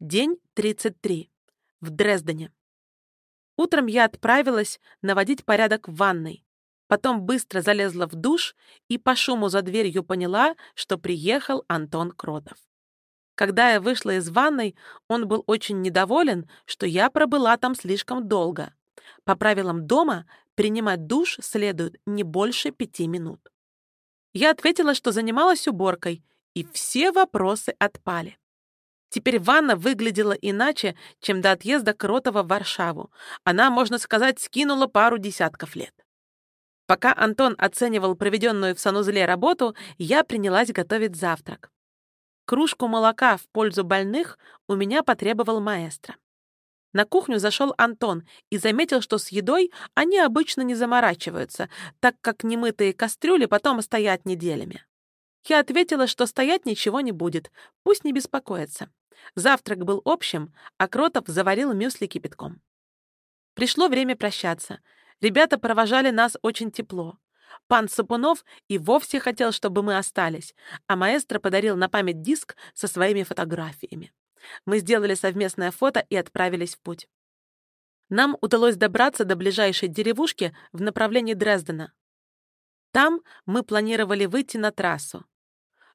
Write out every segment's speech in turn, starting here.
День 33. В Дрездене. Утром я отправилась наводить порядок в ванной. Потом быстро залезла в душ и по шуму за дверью поняла, что приехал Антон Кротов. Когда я вышла из ванной, он был очень недоволен, что я пробыла там слишком долго. По правилам дома принимать душ следует не больше пяти минут. Я ответила, что занималась уборкой, и все вопросы отпали. Теперь ванна выглядела иначе, чем до отъезда Кротова в Варшаву. Она, можно сказать, скинула пару десятков лет. Пока Антон оценивал проведенную в санузле работу, я принялась готовить завтрак. Кружку молока в пользу больных у меня потребовал маэстро. На кухню зашел Антон и заметил, что с едой они обычно не заморачиваются, так как немытые кастрюли потом стоят неделями. Я ответила, что стоять ничего не будет, пусть не беспокоится. Завтрак был общим, а Кротов заварил мюсли кипятком. Пришло время прощаться. Ребята провожали нас очень тепло. Пан Сапунов и вовсе хотел, чтобы мы остались, а маэстро подарил на память диск со своими фотографиями. Мы сделали совместное фото и отправились в путь. Нам удалось добраться до ближайшей деревушки в направлении Дрездена. Там мы планировали выйти на трассу.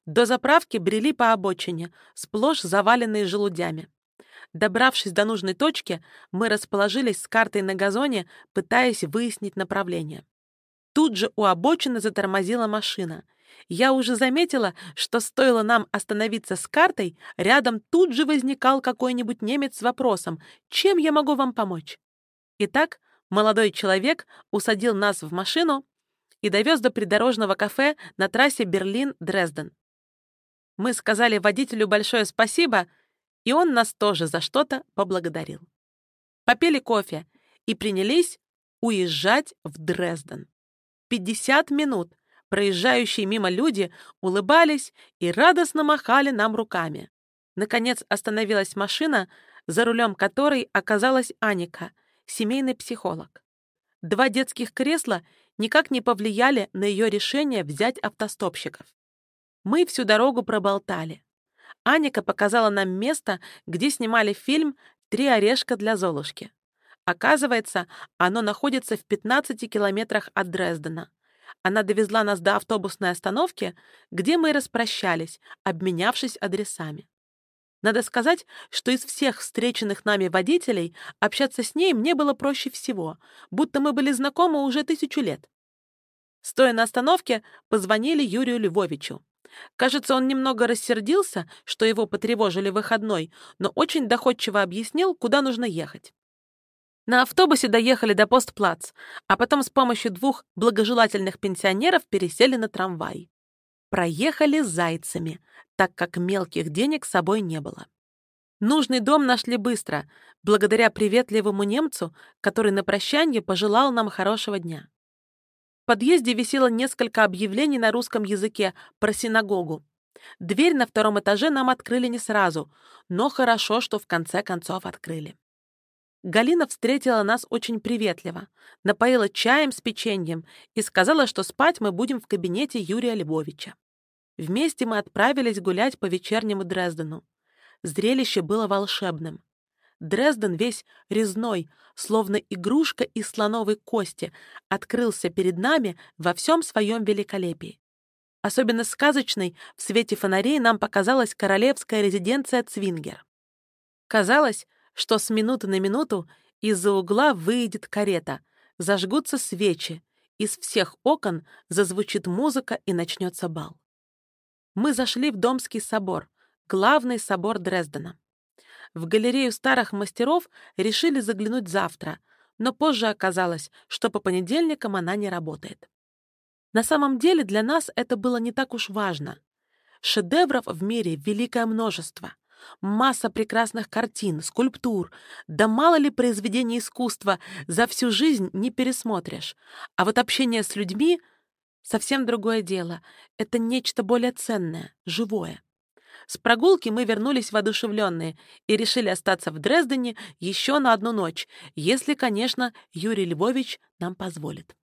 До заправки брели по обочине, сплошь заваленные желудями. Добравшись до нужной точки, мы расположились с картой на газоне, пытаясь выяснить направление. Тут же у обочины затормозила машина. Я уже заметила, что стоило нам остановиться с картой, рядом тут же возникал какой-нибудь немец с вопросом «Чем я могу вам помочь?». Итак, молодой человек усадил нас в машину и довез до придорожного кафе на трассе Берлин-Дрезден. Мы сказали водителю большое спасибо, и он нас тоже за что-то поблагодарил. Попили кофе и принялись уезжать в Дрезден. 50 минут проезжающие мимо люди улыбались и радостно махали нам руками. Наконец остановилась машина, за рулем которой оказалась Аника, семейный психолог. Два детских кресла никак не повлияли на ее решение взять автостопщиков. Мы всю дорогу проболтали. Аника показала нам место, где снимали фильм «Три орешка для Золушки». Оказывается, оно находится в 15 километрах от Дрездена. Она довезла нас до автобусной остановки, где мы распрощались, обменявшись адресами. Надо сказать, что из всех встреченных нами водителей общаться с ней мне было проще всего, будто мы были знакомы уже тысячу лет. Стоя на остановке, позвонили Юрию Львовичу. Кажется, он немного рассердился, что его потревожили выходной, но очень доходчиво объяснил, куда нужно ехать. На автобусе доехали до постплац, а потом с помощью двух благожелательных пенсионеров пересели на трамвай. Проехали зайцами, так как мелких денег с собой не было. Нужный дом нашли быстро, благодаря приветливому немцу, который на прощанье пожелал нам хорошего дня. Подъезде висело несколько объявлений на русском языке про синагогу. Дверь на втором этаже нам открыли не сразу, но хорошо, что в конце концов открыли. Галина встретила нас очень приветливо, напоила чаем с печеньем и сказала, что спать мы будем в кабинете Юрия Львовича. Вместе мы отправились гулять по вечернему Дрездену. Зрелище было волшебным. Дрезден весь резной, словно игрушка из слоновой кости, открылся перед нами во всем своем великолепии. Особенно сказочной в свете фонарей нам показалась королевская резиденция Цвингер. Казалось, что с минуты на минуту из-за угла выйдет карета, зажгутся свечи, из всех окон зазвучит музыка и начнется бал. Мы зашли в Домский собор, главный собор Дрездена. В галерею старых мастеров решили заглянуть завтра, но позже оказалось, что по понедельникам она не работает. На самом деле для нас это было не так уж важно. Шедевров в мире великое множество. Масса прекрасных картин, скульптур. Да мало ли произведений искусства за всю жизнь не пересмотришь. А вот общение с людьми — совсем другое дело. Это нечто более ценное, живое. С прогулки мы вернулись воодушевленные и решили остаться в Дрездене еще на одну ночь, если, конечно, Юрий Львович нам позволит.